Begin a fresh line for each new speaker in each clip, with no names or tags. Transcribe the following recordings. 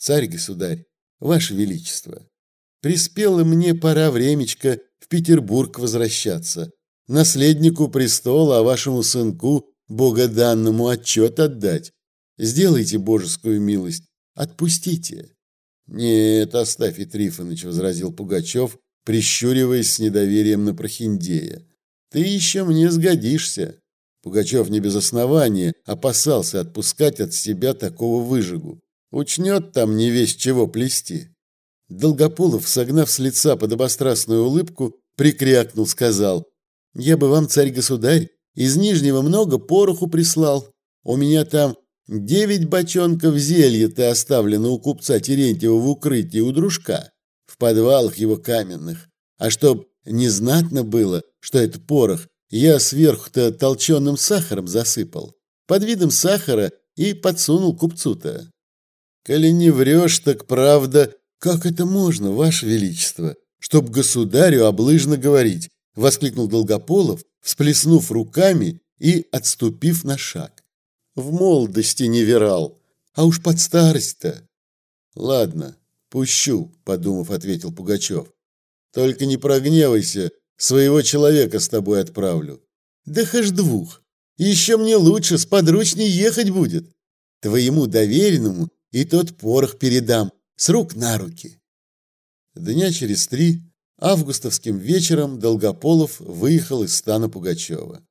Царь-государь, ваше величество, приспело мне пора времечко в Петербург возвращаться, наследнику престола, а вашему сынку, богоданному, отчет отдать. Сделайте божескую милость, отпустите. Нет, Астафий Трифонович, возразил Пугачев, прищуриваясь с недоверием на Прохиндея. Ты еще мне сгодишься. Пугачев не без основания опасался отпускать от себя такого выжигу. Учнет там не весь чего плести. Долгополов, согнав с лица подобострастную улыбку, прикрякнул, сказал, «Я бы вам, царь-государь, из Нижнего много пороху прислал. У меня там девять бочонков зелья-то оставлено у купца Терентьева в укрытии у дружка, в подвалах его каменных. А чтоб незнатно было, что это порох, я сверху-то толченым сахаром засыпал, под видом сахара и подсунул купцу-то. Коли не врешь, так правда «Как это можно, Ваше Величество, чтоб государю облыжно говорить?» — воскликнул Долгополов, всплеснув руками и отступив на шаг. «В молодости не верал, а уж под старость-то!» «Ладно, пущу», — подумав, ответил Пугачев. «Только не прогневайся, своего человека с тобой отправлю». «Да хоть двух. Еще мне лучше, с подручней ехать будет. Твоему доверенному и тот порох передам, с рук на руки. Дня через три августовским вечером Долгополов выехал из стана Пугачева.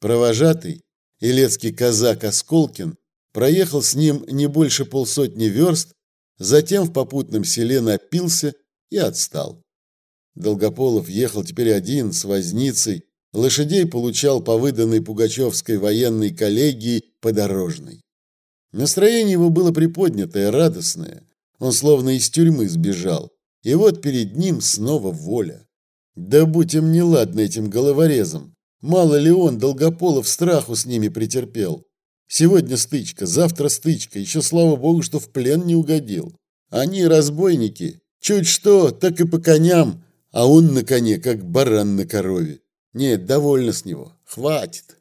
Провожатый, илецкий казак Осколкин, проехал с ним не больше полсотни верст, затем в попутном селе напился и отстал. Долгополов ехал теперь один, с возницей, лошадей получал по выданной Пугачевской военной коллегии подорожной. Настроение его было приподнятое, радостное. Он словно из тюрьмы сбежал. И вот перед ним снова воля. Да будь им неладно этим головорезом. Мало ли он, Долгополов, страху с ними претерпел. Сегодня стычка, завтра стычка. Еще слава богу, что в плен не угодил. Они разбойники. Чуть что, так и по коням. А он на коне, как баран на корове. Нет, довольно с него. Хватит.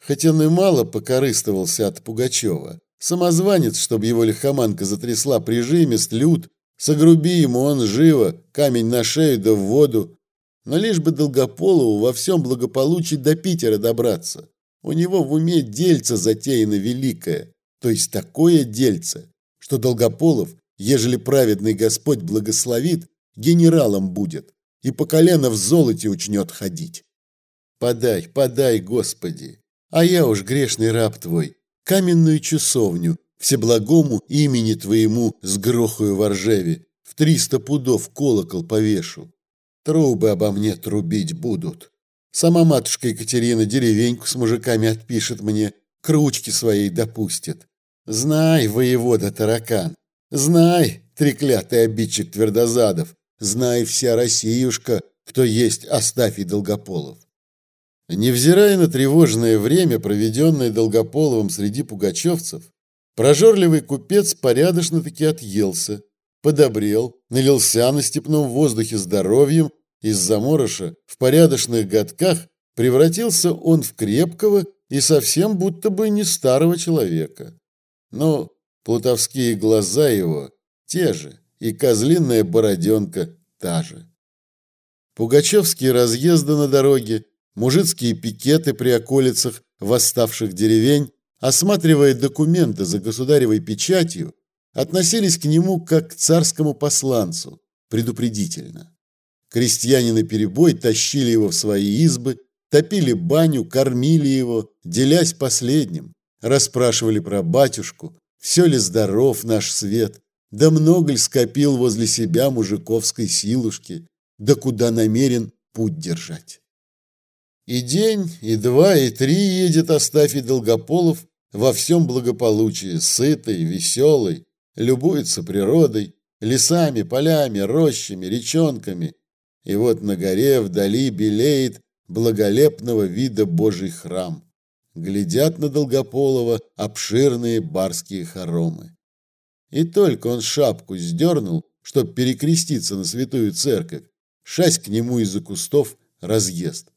Хотя он и мало покорыстывался от Пугачева. Самозванец, чтобы его лихоманка затрясла прижимист, лют, согруби ему он живо, камень на шею да в воду. Но лишь бы Долгополову во всем благополучии до Питера добраться. У него в уме дельце затеяно великое, то есть такое дельце, что Долгополов, ежели праведный Господь благословит, генералом будет и по колено в золоте учнет ходить. Подай, подай, Господи, а я уж грешный раб твой, каменную часовню, всеблагому имени твоему с грохою в Ржеве, в триста пудов колокол повешу. Трубы обо мне трубить будут. Сама матушка Екатерина деревеньку с мужиками отпишет мне, к ручке своей допустит. Знай, воевода таракан, знай, треклятый обидчик Твердозадов, знай вся Россиюшка, кто есть Астафий Долгополов. Невзирая на тревожное время, проведенное Долгополовым среди пугачевцев, прожорливый купец порядочно-таки отъелся, подобрел, налился на степном воздухе здоровьем, из заморыша в порядочных годках превратился он в крепкого и совсем будто бы не старого человека. Но плутовские глаза его те же, и козлиная бороденка та же. Пугачевские разъезды на дороге мужицкие пикеты при околицах восставших деревень, осматривая документы за государевой печатью, относились к нему как к царскому посланцу, предупредительно. Крестьяне наперебой тащили его в свои избы, топили баню, кормили его, делясь последним, расспрашивали про батюшку, все ли здоров наш свет, да много ли скопил возле себя мужиковской силушки, да куда намерен путь держать. И день, и два, и три едет Астафий Долгополов во всем благополучии, сытый, веселый, любуется природой, лесами, полями, рощами, речонками. И вот на горе вдали белеет благолепного вида Божий храм. Глядят на Долгополова обширные барские хоромы. И только он шапку сдернул, чтоб перекреститься на святую церковь, шасть к нему из-за кустов разъезд.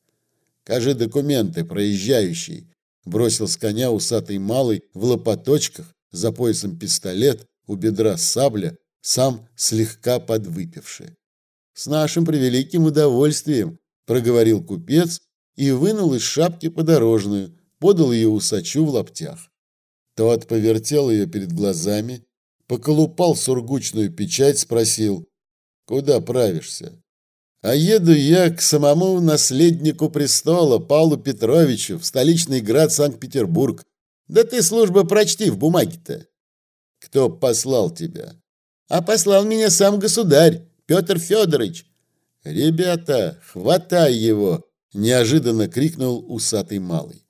Кажи документы, проезжающий. Бросил с коня усатый малый в лопаточках, за поясом пистолет, у бедра сабля, сам слегка подвыпивший. «С нашим превеликим удовольствием», – проговорил купец и вынул из шапки подорожную, подал ее усачу в лаптях. Тот повертел ее перед глазами, поколупал сургучную печать, спросил, «Куда правишься?» «А еду я к самому наследнику престола, Павлу Петровичу, в столичный град Санкт-Петербург. Да ты служба прочти в бумаге-то». «Кто послал тебя?» «А послал меня сам государь, Петр Федорович». «Ребята, хватай его!» – неожиданно крикнул усатый малый.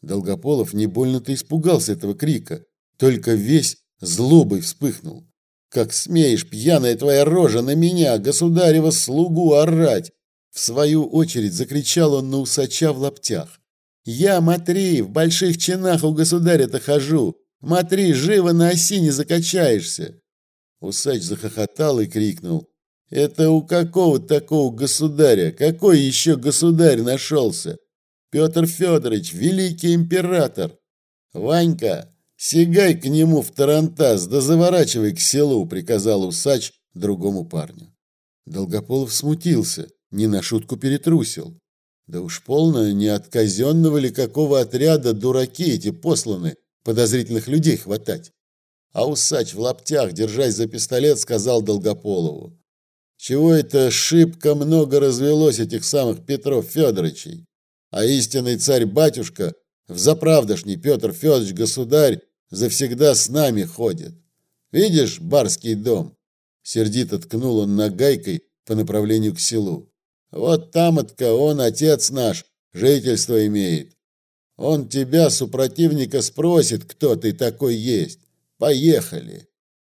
Долгополов не больно-то испугался этого крика, только весь злобой вспыхнул. «Как смеешь, пьяная твоя рожа, на меня, государева слугу, орать!» В свою очередь закричал он на усача в лаптях. «Я, Матри, в больших чинах у государя-то хожу! Матри, живо на оси не закачаешься!» Усач захохотал и крикнул. «Это у какого такого государя? Какой еще государь нашелся? Петр Федорович, великий император. Ванька, сигай к нему в Тарантас, да заворачивай к селу, приказал усач другому парню. Долгополов смутился, не на шутку перетрусил. Да уж полно, не от казенного ли какого отряда дураки эти посланы подозрительных людей хватать. А усач в лаптях, держась за пистолет, сказал Долгополову. Чего это шибко много развелось этих самых Петров Федоровичей? а истинный царь-батюшка, взаправдошний Петр Федорович государь, завсегда с нами ходит. Видишь барский дом? Сердито ткнул он нагайкой по направлению к селу. Вот там-отка он, отец наш, жительство имеет. Он тебя, супротивника, спросит, кто ты такой есть. Поехали.